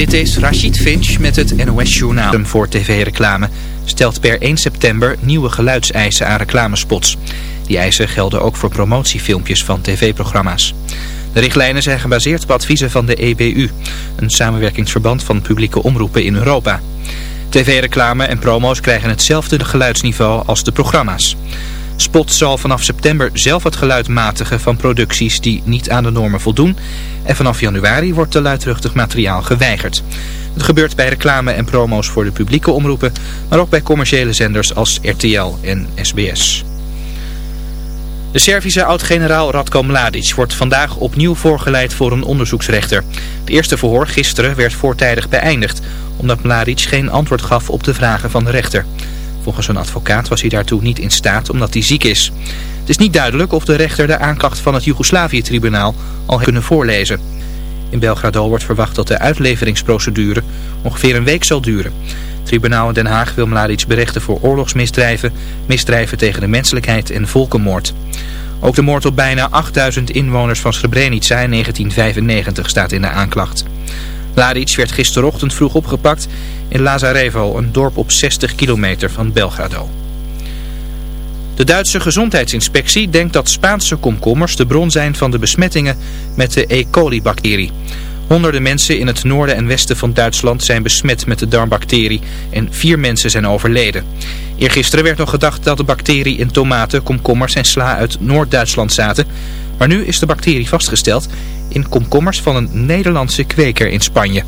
Dit is Rachid Finch met het NOS Journaal. Voor tv-reclame stelt per 1 september nieuwe geluidseisen aan reclamespots. Die eisen gelden ook voor promotiefilmpjes van tv-programma's. De richtlijnen zijn gebaseerd op adviezen van de EBU, een samenwerkingsverband van publieke omroepen in Europa. TV-reclame en promo's krijgen hetzelfde geluidsniveau als de programma's. Spot zal vanaf september zelf het geluid matigen van producties die niet aan de normen voldoen. En vanaf januari wordt de luidruchtig materiaal geweigerd. Het gebeurt bij reclame en promo's voor de publieke omroepen, maar ook bij commerciële zenders als RTL en SBS. De Servische oud-generaal Radko Mladic wordt vandaag opnieuw voorgeleid voor een onderzoeksrechter. Het eerste verhoor gisteren werd voortijdig beëindigd, omdat Mladic geen antwoord gaf op de vragen van de rechter. Volgens een advocaat was hij daartoe niet in staat omdat hij ziek is. Het is niet duidelijk of de rechter de aanklacht van het Joegoslavië-tribunaal al heeft kunnen voorlezen. In Belgrado wordt verwacht dat de uitleveringsprocedure ongeveer een week zal duren. Het tribunaal in Den Haag wil Mladic berechten voor oorlogsmisdrijven, misdrijven tegen de menselijkheid en volkenmoord. Ook de moord op bijna 8000 inwoners van Srebrenica in 1995 staat in de aanklacht. Mladic werd gisterochtend vroeg opgepakt in Lazarevo, een dorp op 60 kilometer van Belgrado. De Duitse gezondheidsinspectie denkt dat Spaanse komkommers de bron zijn van de besmettingen met de E. coli-bacterie. Honderden mensen in het noorden en westen van Duitsland zijn besmet met de darmbacterie en vier mensen zijn overleden. Eergisteren werd nog gedacht dat de bacterie in tomaten, komkommers en sla uit Noord-Duitsland zaten. Maar nu is de bacterie vastgesteld in komkommers van een Nederlandse kweker in Spanje.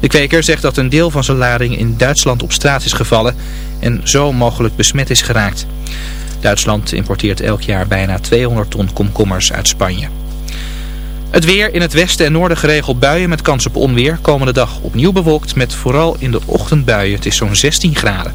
De kweker zegt dat een deel van zijn lading in Duitsland op straat is gevallen en zo mogelijk besmet is geraakt. Duitsland importeert elk jaar bijna 200 ton komkommers uit Spanje. Het weer in het westen en noorden geregeld buien met kans op onweer. Komende dag opnieuw bewolkt met vooral in de ochtendbuien. Het is zo'n 16 graden.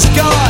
God's God.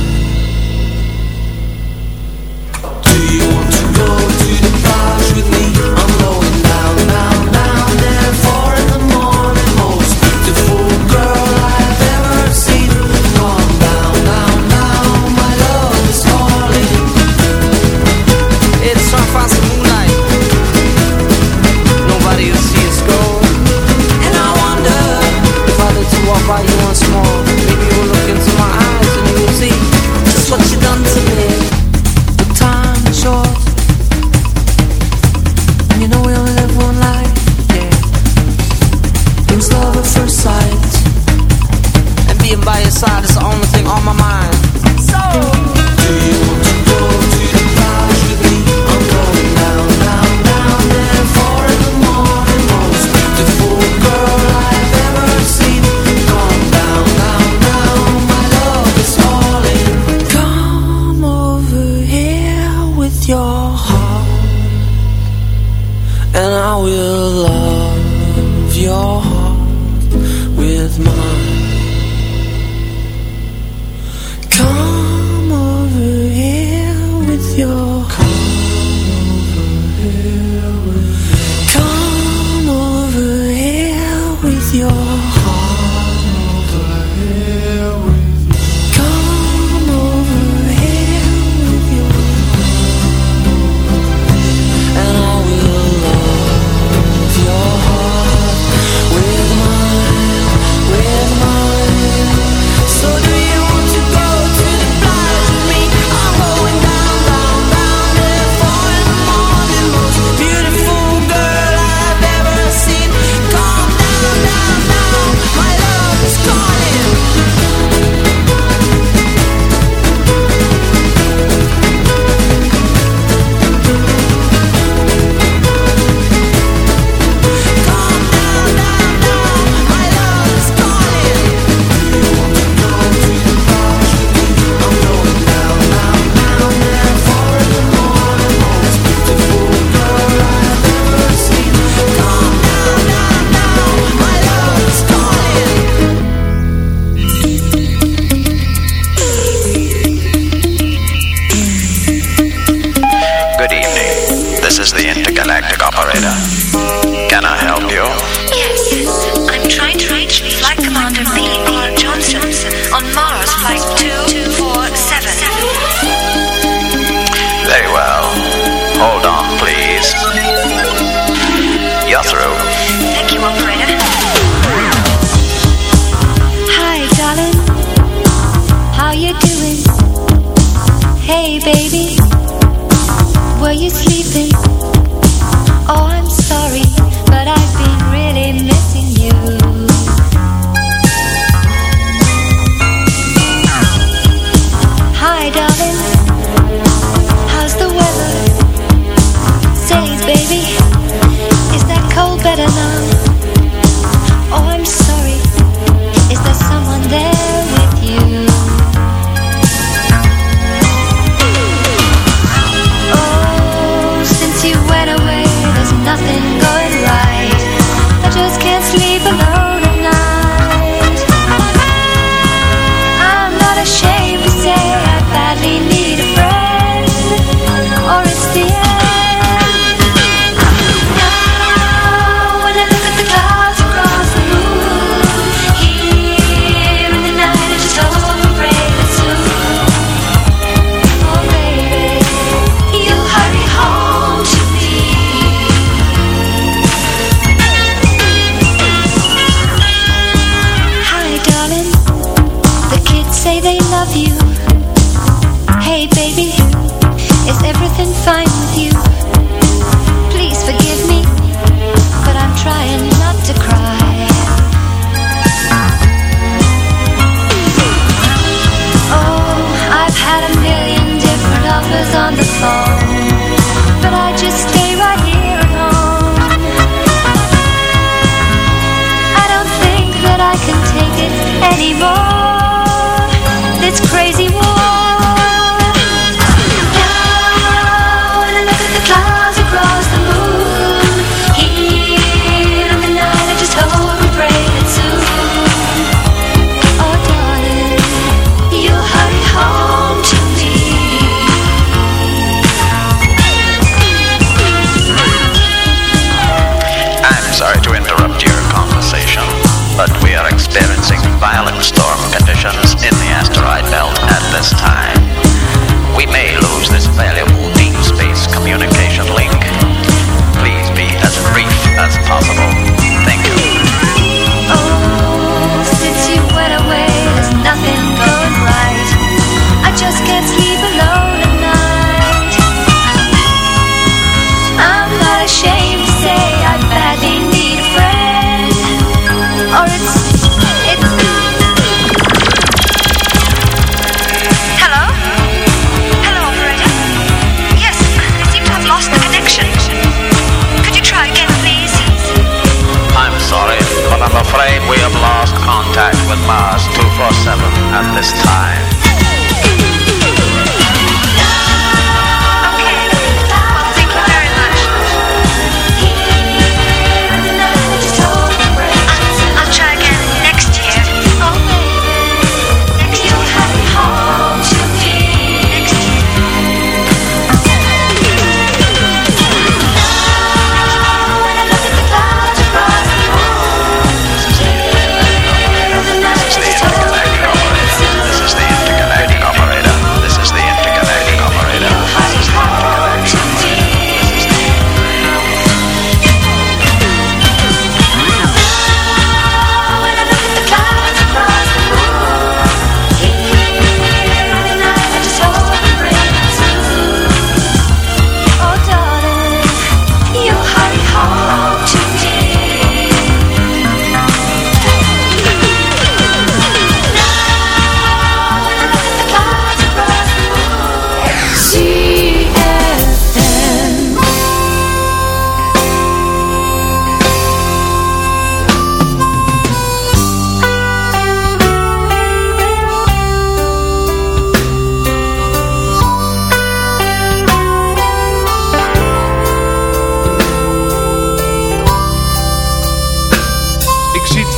fire lovers can't sleep. Mars 247 at this time.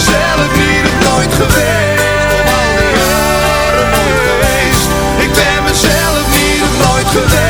mezelf niet op nooit geweest. Geweest Ik ben mezelf niet nooit geweest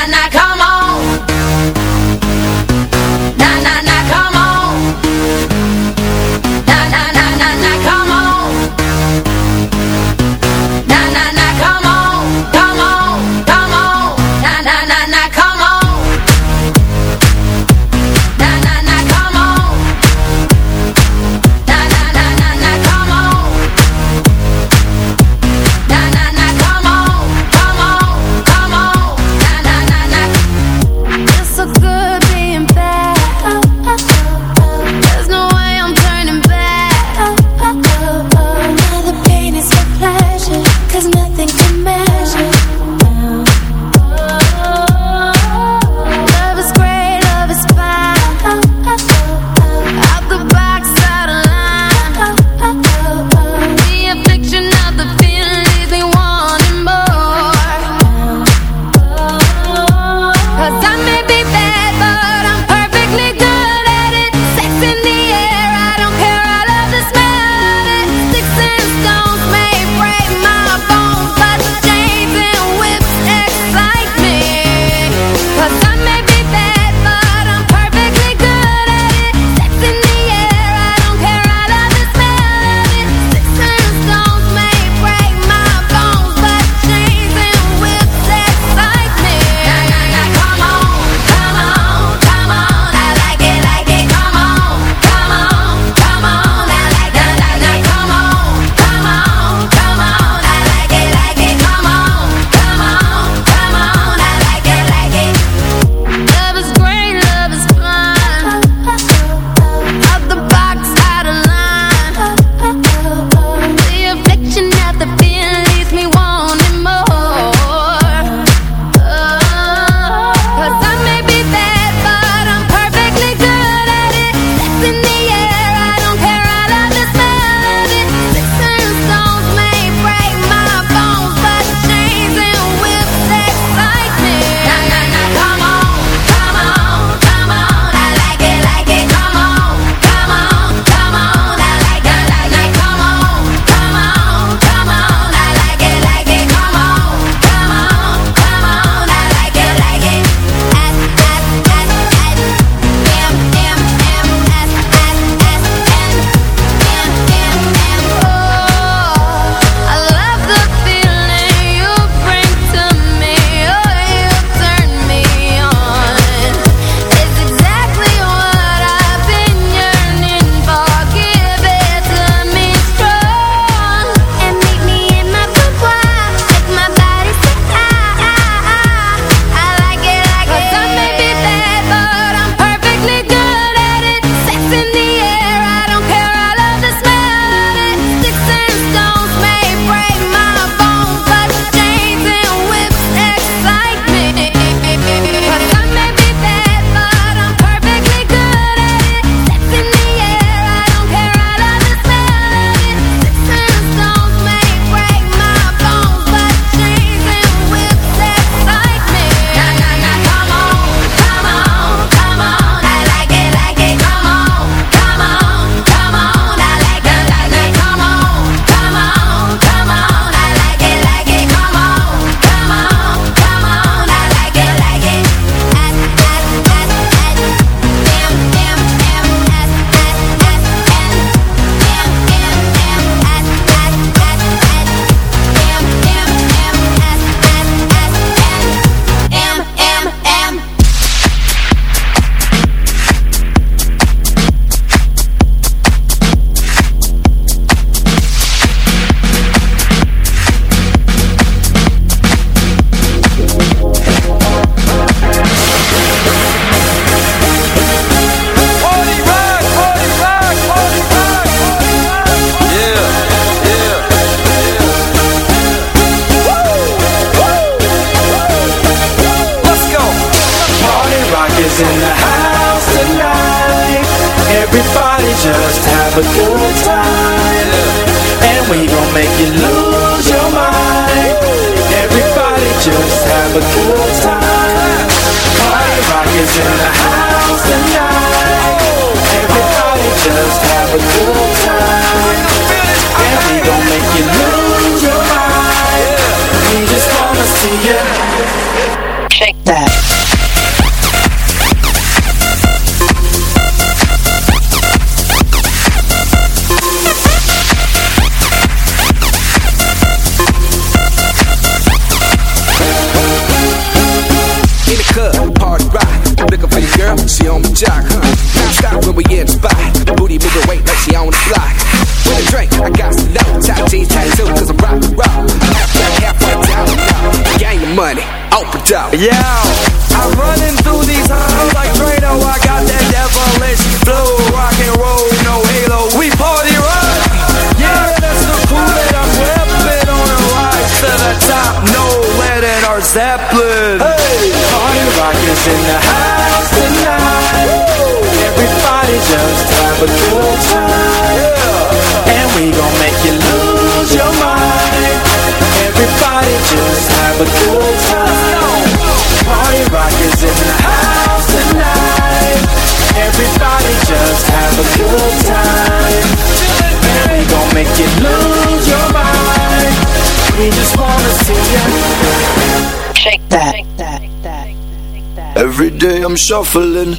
I'm shuffling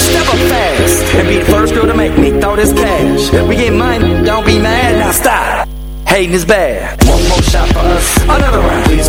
Step up fast and be the first girl to make me throw this cash. We get money, don't be mad, now stop. Hating is bad. One more shot for us, another round. Please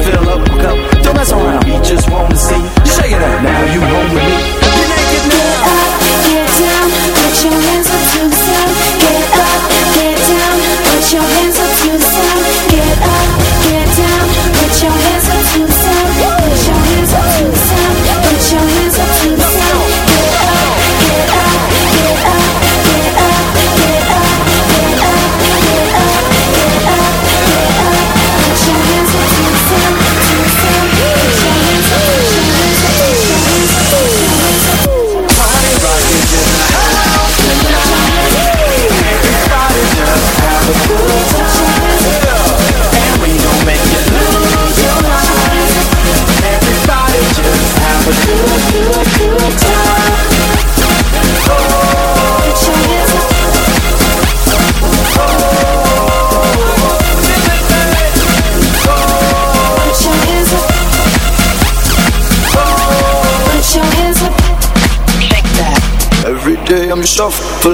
shuffle,